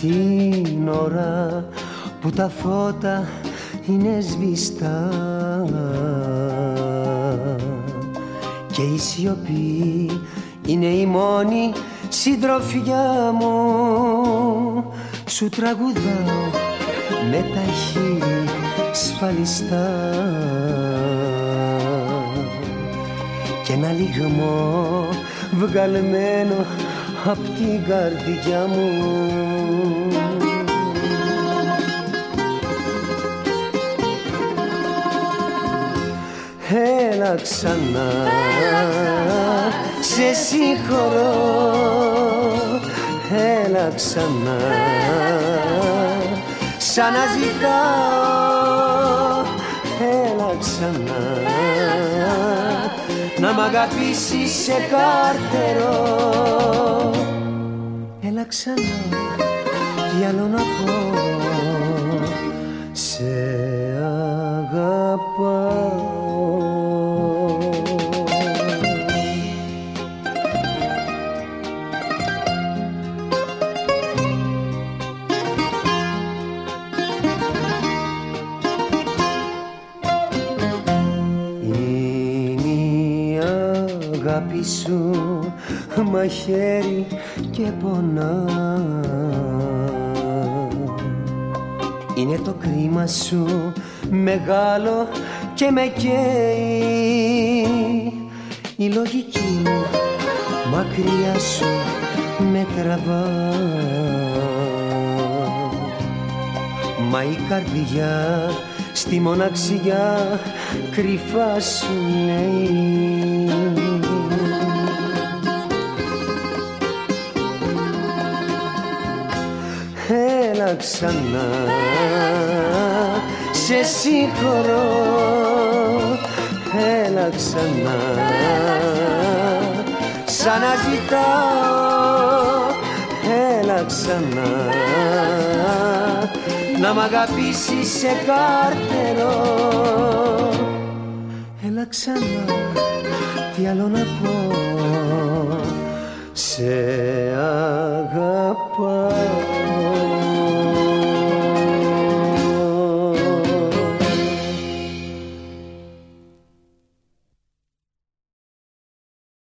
την ώρα που τα φώτα είναι σβηστά και η σιωπή είναι η μόνη συντροφιά μου σου τραγουδάω με τα χείλη σφαλιστά και ένα λιγμό βγαλμένο απ' την καρδιά μου. Έλα ξανά, σε συγχωρώ. Έλα ξανά, σαν να ζητάω Έλα ξανά, να μ' αγαπήσεις σε κάρτερο Έλα ξανά, τι άλλο να πω. Σε αγαπάω σου μαχαίρι και πονά. Είναι το κρίμα σου μεγάλο και με καίει. Η λογική μου μακριά σου με τραβά. Μα η καρδιά στη μοναξιά κρυφά σου λέει. Έλα ξανά. Σε συγχωρώ. Έλα ξανά. Σαν να ζητάω Έλα ξανά να μ' αγαπήσεις σε καρτερό. Έλα ξανά, τι άλλο να πω. Σε αγαπάω.